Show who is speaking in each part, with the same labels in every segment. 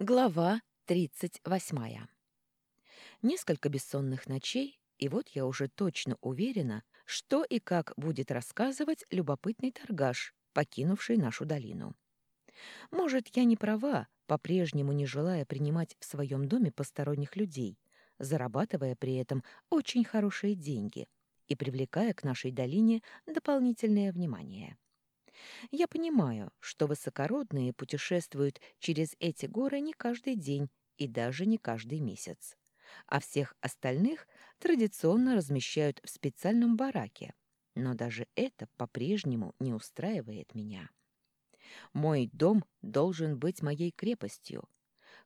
Speaker 1: Глава тридцать восьмая. Несколько бессонных ночей, и вот я уже точно уверена, что и как будет рассказывать любопытный торгаш, покинувший нашу долину. Может, я не права, по-прежнему не желая принимать в своем доме посторонних людей, зарабатывая при этом очень хорошие деньги и привлекая к нашей долине дополнительное внимание. Я понимаю, что высокородные путешествуют через эти горы не каждый день и даже не каждый месяц, а всех остальных традиционно размещают в специальном бараке. Но даже это по-прежнему не устраивает меня. Мой дом должен быть моей крепостью.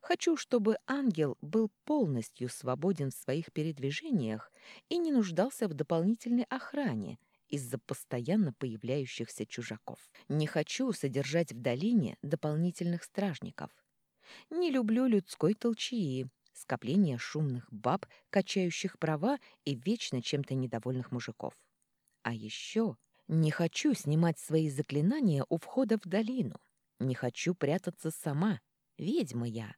Speaker 1: Хочу, чтобы ангел был полностью свободен в своих передвижениях и не нуждался в дополнительной охране, из-за постоянно появляющихся чужаков. Не хочу содержать в долине дополнительных стражников. Не люблю людской толчии, скопление шумных баб, качающих права и вечно чем-то недовольных мужиков. А еще не хочу снимать свои заклинания у входа в долину. Не хочу прятаться сама, ведьма я.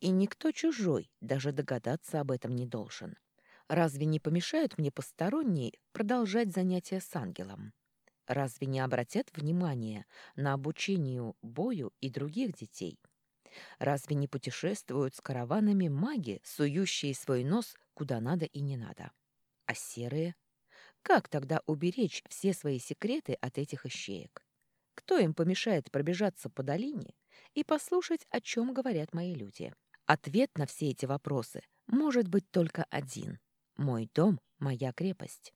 Speaker 1: И никто чужой даже догадаться об этом не должен. Разве не помешают мне посторонние продолжать занятия с ангелом? Разве не обратят внимание на обучению бою и других детей? Разве не путешествуют с караванами маги, сующие свой нос куда надо и не надо? А серые? Как тогда уберечь все свои секреты от этих ищеек? Кто им помешает пробежаться по долине и послушать, о чем говорят мои люди? Ответ на все эти вопросы может быть только один — мой дом — моя крепость.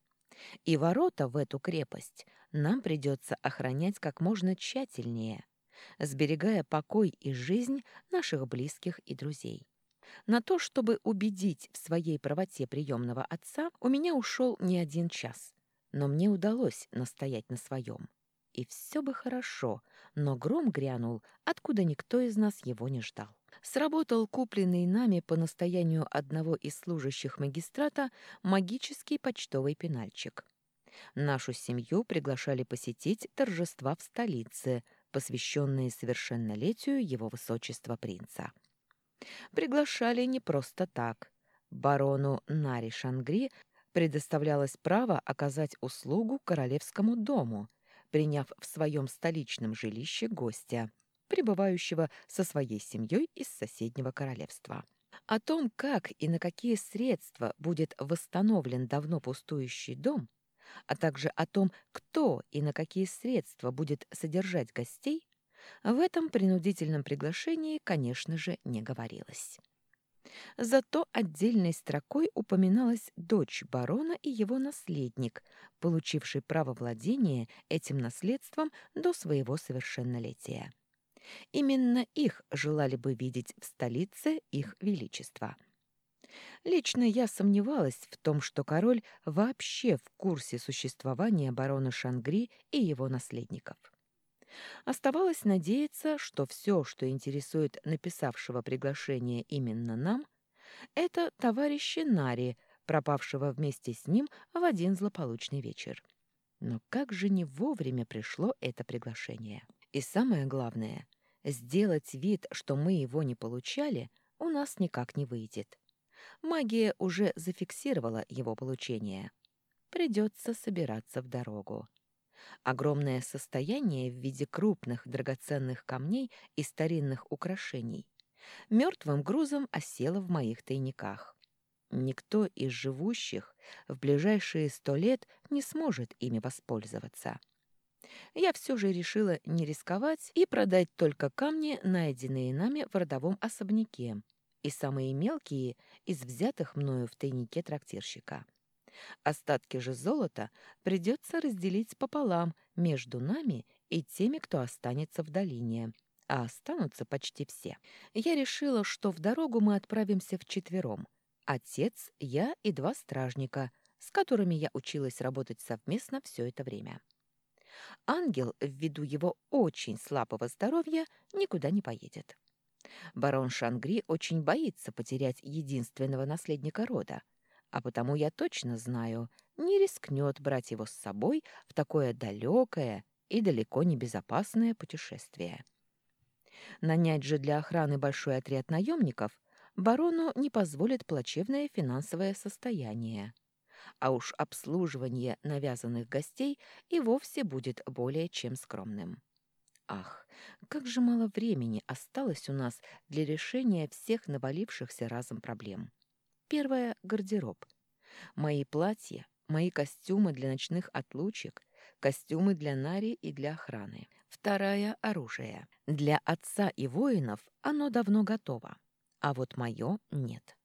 Speaker 1: И ворота в эту крепость нам придется охранять как можно тщательнее, сберегая покой и жизнь наших близких и друзей. На то, чтобы убедить в своей правоте приемного отца, у меня ушел не один час, но мне удалось настоять на своем. И все бы хорошо, но гром грянул, откуда никто из нас его не ждал сработал купленный нами по настоянию одного из служащих магистрата магический почтовый пенальчик. Нашу семью приглашали посетить торжества в столице, посвященные совершеннолетию его высочества принца. Приглашали не просто так. Барону Нари Шангри предоставлялось право оказать услугу королевскому дому, приняв в своем столичном жилище гостя – прибывающего со своей семьей из соседнего королевства. О том, как и на какие средства будет восстановлен давно пустующий дом, а также о том, кто и на какие средства будет содержать гостей, в этом принудительном приглашении, конечно же, не говорилось. Зато отдельной строкой упоминалась дочь барона и его наследник, получивший право владения этим наследством до своего совершеннолетия. Именно их желали бы видеть в столице их величества. Лично я сомневалась в том, что король вообще в курсе существования барона Шангри и его наследников. Оставалось надеяться, что все, что интересует написавшего приглашение именно нам, это товарищи Нари, пропавшего вместе с ним в один злополучный вечер. Но как же не вовремя пришло это приглашение? И самое главное, сделать вид, что мы его не получали, у нас никак не выйдет. Магия уже зафиксировала его получение. Придется собираться в дорогу. Огромное состояние в виде крупных драгоценных камней и старинных украшений мертвым грузом осело в моих тайниках. Никто из живущих в ближайшие сто лет не сможет ими воспользоваться я все же решила не рисковать и продать только камни, найденные нами в родовом особняке, и самые мелкие из взятых мною в тайнике трактирщика. Остатки же золота придется разделить пополам между нами и теми, кто останется в долине, а останутся почти все. Я решила, что в дорогу мы отправимся вчетвером. Отец, я и два стражника, с которыми я училась работать совместно все это время. Ангел, ввиду его очень слабого здоровья, никуда не поедет. Барон Шангри очень боится потерять единственного наследника рода, а потому я точно знаю, не рискнет брать его с собой в такое далекое и далеко не безопасное путешествие. Нанять же для охраны большой отряд наемников барону не позволит плачевное финансовое состояние. А уж обслуживание навязанных гостей и вовсе будет более чем скромным. Ах, как же мало времени осталось у нас для решения всех навалившихся разом проблем. Первое — гардероб. Мои платья, мои костюмы для ночных отлучек, костюмы для Нари и для охраны. Второе — оружие. Для отца и воинов оно давно готово, а вот мое — нет.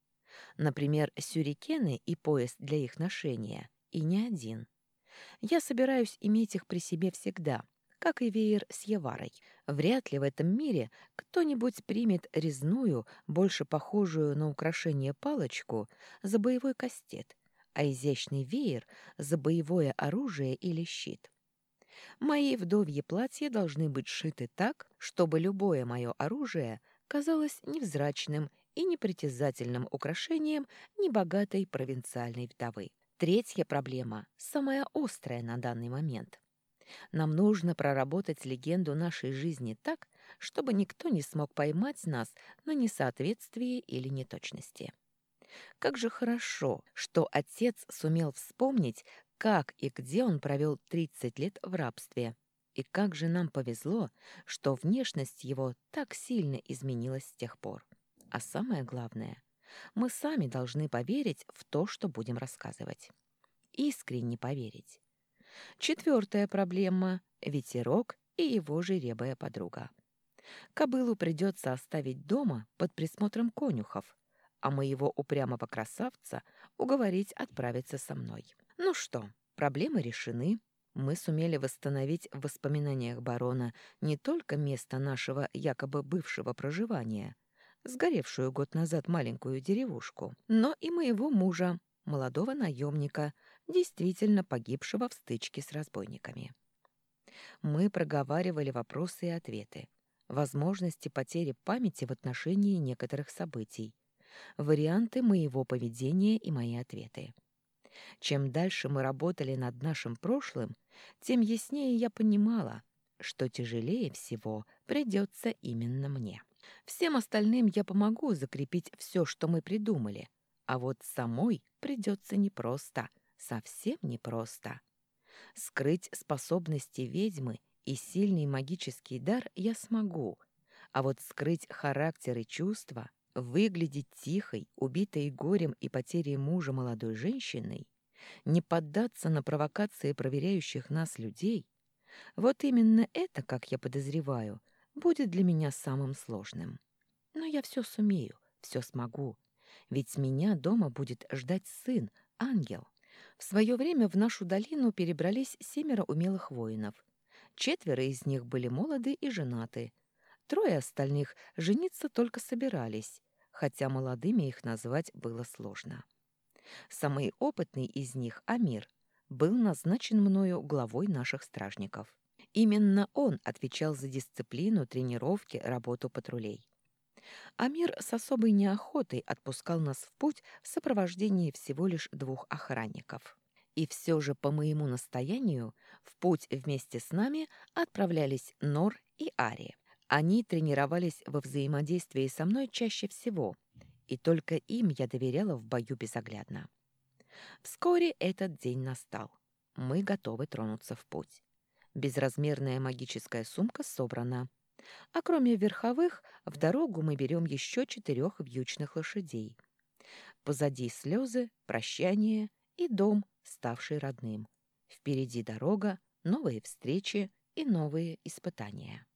Speaker 1: Например, сюрикены и пояс для их ношения, и не один. Я собираюсь иметь их при себе всегда, как и веер с Еварой. Вряд ли в этом мире кто-нибудь примет резную, больше похожую на украшение палочку за боевой кастет, а изящный веер за боевое оружие или щит. Мои вдовьи платья должны быть шиты так, чтобы любое мое оружие казалось невзрачным и непритязательным украшением небогатой провинциальной вдовы. Третья проблема, самая острая на данный момент. Нам нужно проработать легенду нашей жизни так, чтобы никто не смог поймать нас на несоответствии или неточности. Как же хорошо, что отец сумел вспомнить, как и где он провел 30 лет в рабстве. И как же нам повезло, что внешность его так сильно изменилась с тех пор. А самое главное, мы сами должны поверить в то, что будем рассказывать. Искренне поверить. Четвертая проблема — ветерок и его жеребая подруга. Кобылу придется оставить дома под присмотром конюхов, а моего упрямого красавца уговорить отправиться со мной. Ну что, проблемы решены. Мы сумели восстановить в воспоминаниях барона не только место нашего якобы бывшего проживания — сгоревшую год назад маленькую деревушку, но и моего мужа, молодого наемника, действительно погибшего в стычке с разбойниками. Мы проговаривали вопросы и ответы, возможности потери памяти в отношении некоторых событий, варианты моего поведения и мои ответы. Чем дальше мы работали над нашим прошлым, тем яснее я понимала, что тяжелее всего придется именно мне. Всем остальным я помогу закрепить все, что мы придумали, а вот самой придется непросто, совсем непросто. Скрыть способности ведьмы и сильный магический дар я смогу, а вот скрыть характер и чувства, выглядеть тихой, убитой горем и потерей мужа молодой женщиной, не поддаться на провокации проверяющих нас людей, вот именно это, как я подозреваю, будет для меня самым сложным. Но я все сумею, все смогу. Ведь меня дома будет ждать сын, ангел. В свое время в нашу долину перебрались семеро умелых воинов. Четверо из них были молоды и женаты. Трое остальных жениться только собирались, хотя молодыми их назвать было сложно. Самый опытный из них, Амир, был назначен мною главой наших стражников. Именно он отвечал за дисциплину, тренировки, работу патрулей. Амир с особой неохотой отпускал нас в путь в сопровождении всего лишь двух охранников. И все же по моему настоянию в путь вместе с нами отправлялись Нор и Ари. Они тренировались во взаимодействии со мной чаще всего, и только им я доверяла в бою безоглядно. Вскоре этот день настал. Мы готовы тронуться в путь. Безразмерная магическая сумка собрана. А кроме верховых, в дорогу мы берем еще четырех вьючных лошадей. Позади слезы, прощание и дом, ставший родным. Впереди дорога, новые встречи и новые испытания.